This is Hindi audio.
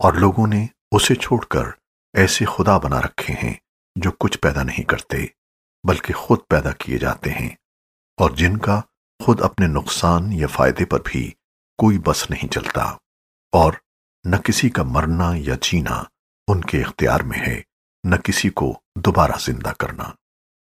और लोगों ने उसे छोड़कर ऐसे खुदा बना रखे हैं जो कुछ पैदा नहीं करते, बल्कि खुद पैदा किए जाते हैं, और जिनका खुद अपने नुकसान या फ़ायदे पर भी कोई बस नहीं चलता, और न किसी का मरना या जीना उनके इख्तियार में है, न किसी को दोबारा ज़िंदा करना।